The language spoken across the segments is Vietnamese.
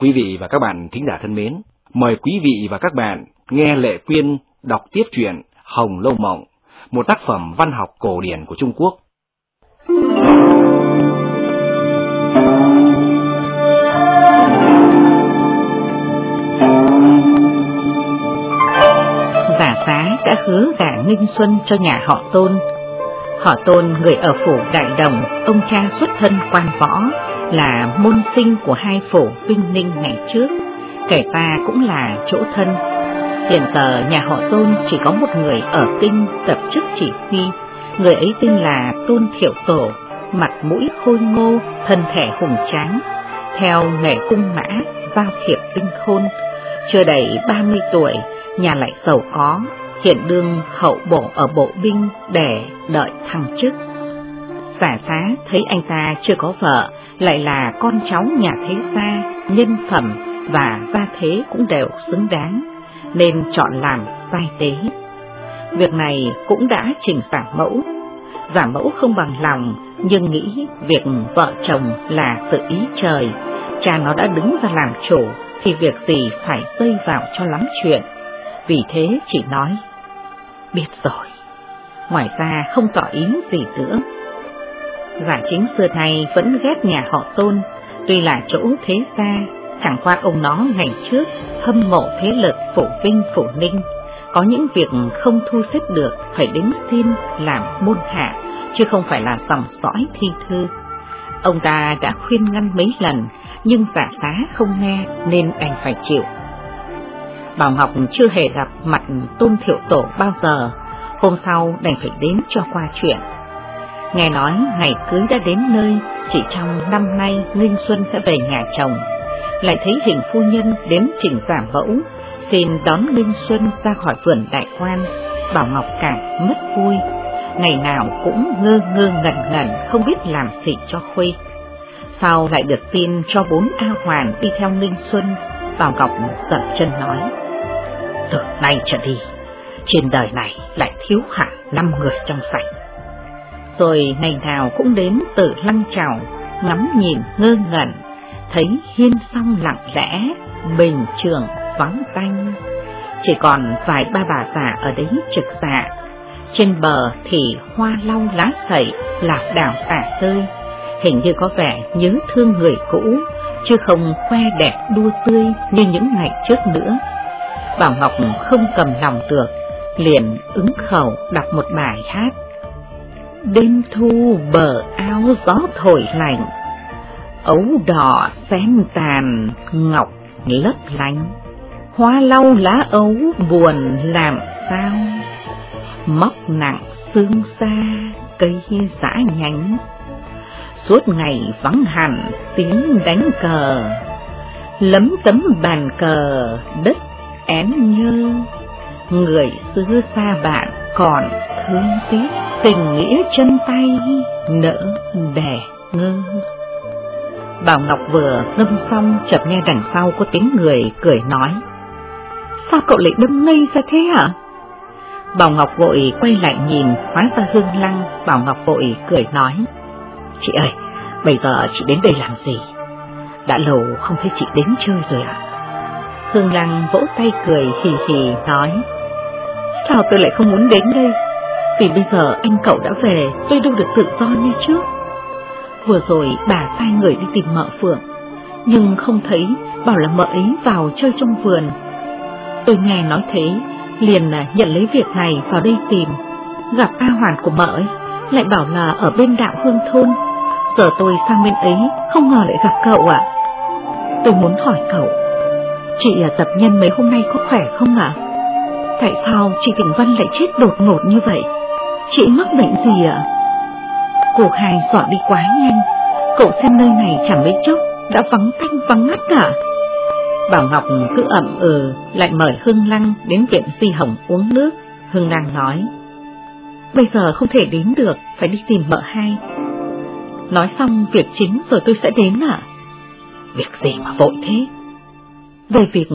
Quý vị và các bạn thính giả thân mến, mời quý vị và các bạn nghe Lệ Quyên đọc tiếp truyện Hồng Lâu Mộng, một tác phẩm văn học cổ điển của Trung Quốc. Giả xá đã hứa gả Ninh Xuân cho nhà họ Tôn. Họ Tôn người ở phủ Đại Đồng, ông cha xuất thân quan võ, là môn sinh của hai phổ Vinh Ninh ngày trước, kẻ ta cũng là chỗ thân. Hiện giờ nhà họ Tôn chỉ có một người ở kinh tập chức chỉ huy, người ấy tên là Tôn Thiệu Tổ, mặt mũi khôi ngô, thân thể hùng tráng, theo nghề cung mã, giao thiệp tinh khôn. Chưa đầy 30 tuổi, nhà lại giàu có, hiện đương hậu bộ ở bộ binh để đợi thăng chức. Giả xá thấy anh ta chưa có vợ, lại là con cháu nhà thế gia, nhân phẩm và gia thế cũng đều xứng đáng, nên chọn làm sai tế. Việc này cũng đã chỉnh giả mẫu. Giả mẫu không bằng lòng, nhưng nghĩ việc vợ chồng là tự ý trời, cha nó đã đứng ra làm chủ, thì việc gì phải rơi vào cho lắm chuyện. Vì thế chỉ nói, biết rồi, ngoài ra không tỏ ý gì nữa. Giả chính xưa nay vẫn ghét nhà họ tôn, tuy là chỗ thế gia, chẳng qua ông nó ngày trước hâm mộ thế lực phủ vinh phủ ninh, có những việc không thu xếp được phải đến xin làm môn hạ, chứ không phải là dòng dõi thi thư. Ông ta đã khuyên ngăn mấy lần, nhưng giả xá không nghe nên anh phải chịu. Bảo Ngọc chưa hề gặp mặt Tôn Thiệu Tổ bao giờ, hôm sau đành phải đến cho qua chuyện. Nghe nói ngày cưới đã đến nơi, chỉ trong năm nay Linh Xuân sẽ về nhà chồng. Lại thấy hình phu nhân đến chỉnh giảm mẫu, xin đón Linh Xuân ra khỏi vườn đại quan, Bảo Ngọc cả mất vui. Ngày nào cũng ngơ ngơ ngẩn ngẩn không biết làm gì cho Khuê. Sau lại được tin cho bốn A Hoàn đi theo Linh Xuân, Bảo Ngọc giật chân nói. Từ nay trở đi, trên đời này lại thiếu hẳn năm người trong sạch rồi ngày nào cũng đến từ lăng trào, ngắm nhìn ngơ ngẩn, thấy hiên song lặng lẽ, bình trường vắng tanh. Chỉ còn vài ba bà già ở đấy trực dạ, trên bờ thì hoa lau lá sậy, lạc đảo tả rơi, hình như có vẻ nhớ thương người cũ, chứ không khoe đẹp đua tươi như những ngày trước nữa. Bảo Ngọc không cầm lòng được, liền ứng khẩu đọc một bài hát Đêm thu bờ áo gió thổi lạnh, ấu đỏ xem tàn, ngọc lấp lánh, hoa lau lá ấu buồn làm sao, móc nặng xương xa, cây giã nhánh, suốt ngày vắng hẳn tiếng đánh cờ, lấm tấm bàn cờ đất én nhơ, người xưa xa bạn còn thương tiếc tình nghĩa chân tay nỡ đẻ ngơ. Bảo Ngọc vừa ngâm xong chợt nghe đằng sau có tiếng người cười nói. Sao cậu lại đâm ngây ra thế hả? Bảo Ngọc vội quay lại nhìn, hóa ra Hương Lăng, Bảo Ngọc vội cười nói. Chị ơi, bây giờ chị đến đây làm gì? Đã lâu không thấy chị đến chơi rồi à? Hương Lăng vỗ tay cười hì hì nói. Sao tôi lại không muốn đến đây? Vì bây giờ anh cậu đã về, tôi đâu được tự do như trước. Vừa rồi bà sai người đi tìm mợ Phượng, nhưng không thấy, bảo là mợ ấy vào chơi trong vườn. Tôi nghe nói thế, liền à, nhận lấy việc này vào đây tìm. Gặp A Hoàn của mợ ấy, lại bảo là ở bên đạo hương thôn. Giờ tôi sang bên ấy, không ngờ lại gặp cậu ạ. Tôi muốn hỏi cậu, chị à, tập nhân mấy hôm nay có khỏe không ạ? Tại sao chị tỉnh Văn lại chết đột ngột như vậy? Chị mắc bệnh gì ạ? Cuộc hài dọn đi quá nhanh, cậu xem nơi này chẳng mấy chốc đã vắng tanh vắng ngắt cả. Bảo Ngọc cứ ậm ừ, lại mời Hưng Lăng đến viện Di Hồng uống nước. Hưng Lăng nói, bây giờ không thể đến được, phải đi tìm vợ hai. Nói xong việc chính rồi tôi sẽ đến ạ. Việc gì mà vội thế? Về việc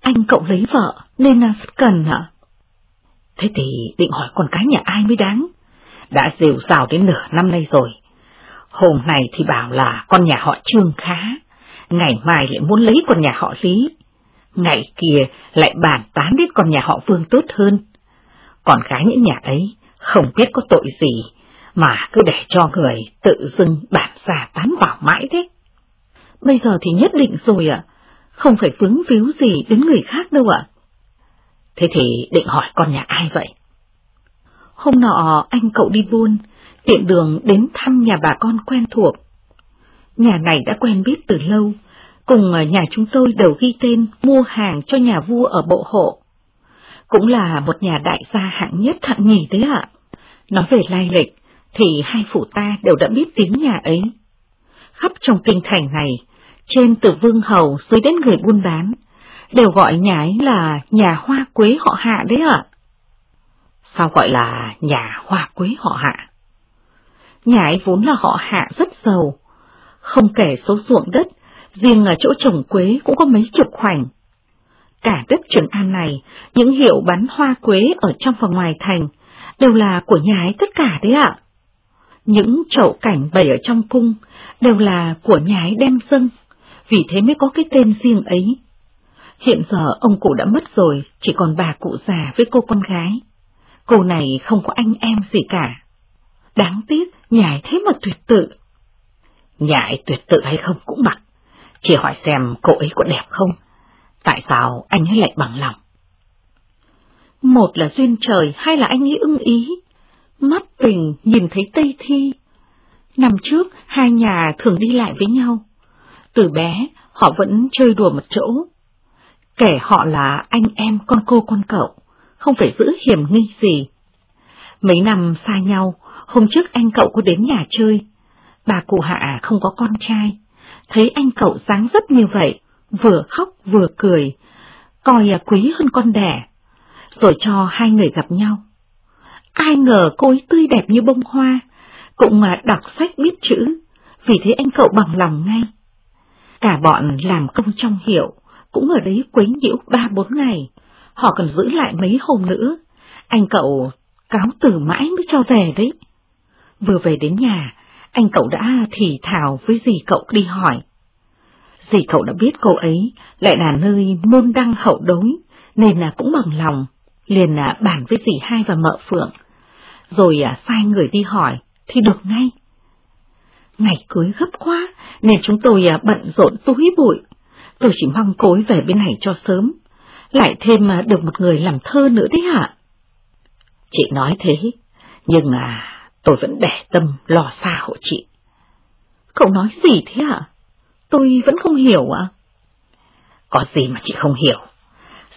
anh cậu lấy vợ nên là rất cần ạ. Thế thì định hỏi con cái nhà ai mới đáng? Đã rìu rào đến nửa năm nay rồi. Hôm nay thì bảo là con nhà họ Trương khá, ngày mai lại muốn lấy con nhà họ Lý, ngày kia lại bàn tán biết con nhà họ Vương tốt hơn. Còn gái những nhà ấy không biết có tội gì, mà cứ để cho người tự dưng bản ra tán vào mãi thế. Bây giờ thì nhất định rồi ạ, không phải vướng víu gì đến người khác đâu ạ. Thế thì định hỏi con nhà ai vậy? Hôm nọ anh cậu đi buôn, tiện đường đến thăm nhà bà con quen thuộc. Nhà này đã quen biết từ lâu, cùng nhà chúng tôi đều ghi tên mua hàng cho nhà vua ở bộ hộ. Cũng là một nhà đại gia hạng nhất hạng nhì đấy ạ. Nói về lai lịch, thì hai phủ ta đều đã biết tiếng nhà ấy. Khắp trong kinh thành này, trên từ vương hầu dưới đến người buôn bán, đều gọi nhà ấy là nhà hoa quế họ hạ đấy ạ. Sao gọi là nhà hoa quế họ hạ? Nhà ấy vốn là họ hạ rất giàu, không kể số ruộng đất, riêng ở chỗ trồng quế cũng có mấy chục khoảnh. Cả đất Trường An này, những hiệu bán hoa quế ở trong và ngoài thành, đều là của nhà ấy tất cả đấy ạ. Những chậu cảnh bày ở trong cung đều là của nhà ấy đem dâng, vì thế mới có cái tên riêng ấy. Hiện giờ ông cụ đã mất rồi, chỉ còn bà cụ già với cô con gái. Cô này không có anh em gì cả. Đáng tiếc, nhảy thế mà tuyệt tự. nhảy tuyệt tự hay không cũng mặc, chỉ hỏi xem cô ấy có đẹp không, tại sao anh ấy lại bằng lòng. Một là duyên trời, hai là anh ấy ưng ý. Mắt tình nhìn thấy Tây Thi. Năm trước, hai nhà thường đi lại với nhau. Từ bé, họ vẫn chơi đùa một chỗ. Kể họ là anh em con cô con cậu, không phải giữ hiểm nghi gì. Mấy năm xa nhau, hôm trước anh cậu có đến nhà chơi. Bà cụ hạ không có con trai, thấy anh cậu dáng dấp như vậy, vừa khóc vừa cười, coi quý hơn con đẻ, rồi cho hai người gặp nhau. Ai ngờ cô ấy tươi đẹp như bông hoa, cũng đọc sách biết chữ, vì thế anh cậu bằng lòng ngay. Cả bọn làm công trong hiệu, cũng ở đấy quấy nhiễu ba bốn ngày, họ còn giữ lại mấy hôm nữa, anh cậu cáo từ mãi mới cho về đấy. Vừa về đến nhà, anh cậu đã thì thào với dì cậu đi hỏi. Dì cậu đã biết cô ấy lại là nơi môn đăng hậu đối, nên là cũng bằng lòng, liền là bàn với dì hai và mợ phượng, rồi à, sai người đi hỏi, thì được ngay. Ngày cưới gấp quá, nên chúng tôi à, bận rộn túi bụi. Tôi chỉ mong cô ấy về bên này cho sớm, lại thêm mà được một người làm thơ nữa đấy hả? Chị nói thế, nhưng mà tôi vẫn để tâm lo xa hộ chị. Cậu nói gì thế hả? Tôi vẫn không hiểu ạ. Có gì mà chị không hiểu,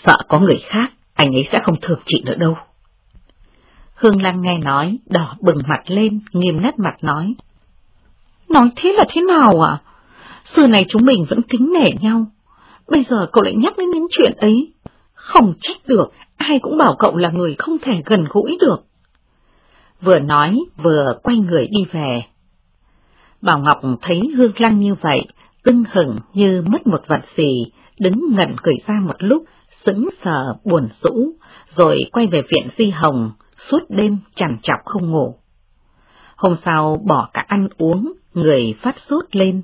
sợ có người khác, anh ấy sẽ không thương chị nữa đâu. Hương Lan nghe nói, đỏ bừng mặt lên, nghiêm nét mặt nói. Nói thế là thế nào à? Xưa này chúng mình vẫn kính nể nhau. Bây giờ cậu lại nhắc đến những chuyện ấy. Không trách được, ai cũng bảo cậu là người không thể gần gũi được. Vừa nói, vừa quay người đi về. Bảo Ngọc thấy Hương Lăng như vậy, tưng hừng như mất một vật gì, đứng ngẩn cười ra một lúc, sững sờ buồn rũ, rồi quay về viện Di Hồng, suốt đêm chẳng chọc không ngủ. Hôm sau bỏ cả ăn uống, người phát sốt lên,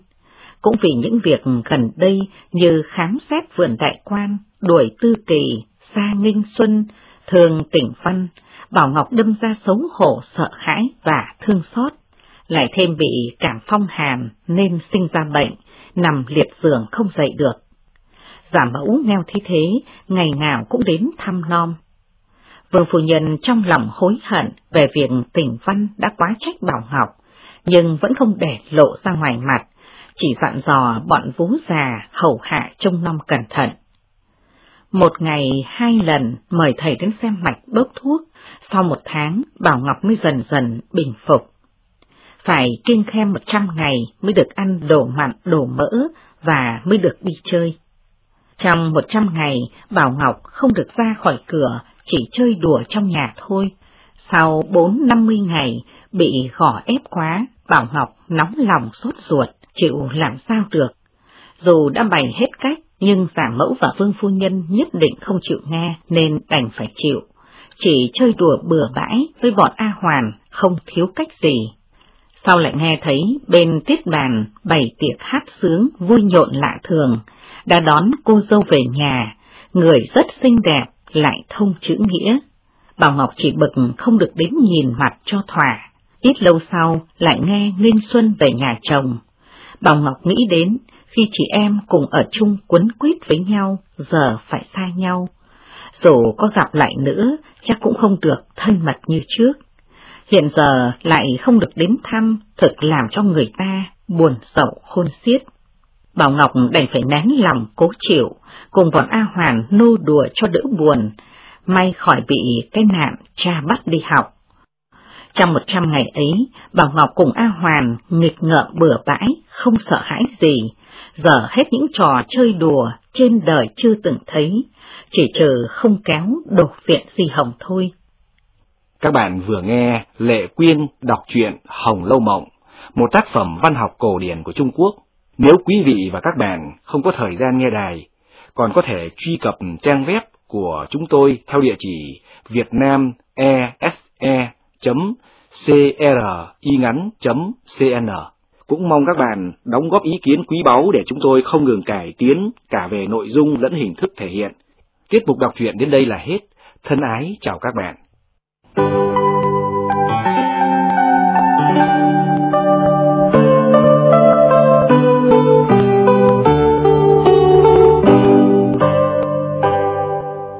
cũng vì những việc gần đây như khám xét vườn đại quan, đuổi tư kỳ, xa nghinh xuân, thường tỉnh văn, Bảo Ngọc đâm ra xấu hổ sợ hãi và thương xót, lại thêm bị cảm phong hàn nên sinh ra bệnh, nằm liệt giường không dậy được. Giả mẫu nghèo thế thế, ngày nào cũng đến thăm non. Vương phu nhân trong lòng hối hận về việc tỉnh văn đã quá trách Bảo Ngọc, nhưng vẫn không để lộ ra ngoài mặt, chỉ dặn dò bọn vú già hầu hạ trông nom cẩn thận. Một ngày hai lần mời thầy đến xem mạch bốc thuốc, sau một tháng Bảo Ngọc mới dần dần bình phục. Phải kiêng khem một trăm ngày mới được ăn đồ mặn đồ mỡ và mới được đi chơi. Trong một trăm ngày, Bảo Ngọc không được ra khỏi cửa, chỉ chơi đùa trong nhà thôi. Sau bốn năm mươi ngày, bị gõ ép quá, Bảo Ngọc nóng lòng sốt ruột, chịu làm sao được. Dù đã bày hết cách, nhưng giả mẫu và vương phu nhân nhất định không chịu nghe nên đành phải chịu. chỉ chơi đùa bừa bãi với bọn A Hoàn, không thiếu cách gì. Sau lại nghe thấy bên tiết bàn bày tiệc hát sướng vui nhộn lạ thường, đã đón cô dâu về nhà, người rất xinh đẹp, lại thông chữ nghĩa. Bảo Ngọc chỉ bực không được đến nhìn mặt cho thỏa, ít lâu sau lại nghe Ninh Xuân về nhà chồng. Bảo Ngọc nghĩ đến khi chị em cùng ở chung quấn quýt với nhau, giờ phải xa nhau. Dù có gặp lại nữa, chắc cũng không được thân mật như trước. Hiện giờ lại không được đến thăm, thực làm cho người ta buồn sầu khôn xiết. Bảo Ngọc đành phải nén lòng cố chịu, cùng bọn A Hoàn nô đùa cho đỡ buồn, may khỏi bị cái nạn cha bắt đi học. Trong một trăm ngày ấy, Bảo Ngọc cùng A Hoàn nghịch ngợm bừa bãi, không sợ hãi gì, giờ hết những trò chơi đùa trên đời chưa từng thấy, chỉ chờ không kéo đột viện di hồng thôi. Các bạn vừa nghe Lệ Quyên đọc truyện Hồng Lâu Mộng, một tác phẩm văn học cổ điển của Trung Quốc. Nếu quý vị và các bạn không có thời gian nghe đài, còn có thể truy cập trang web của chúng tôi theo địa chỉ vietnamese.cringắn.cn. Cũng mong các bạn đóng góp ý kiến quý báu để chúng tôi không ngừng cải tiến cả về nội dung lẫn hình thức thể hiện. Tiết mục đọc truyện đến đây là hết. Thân ái chào các bạn.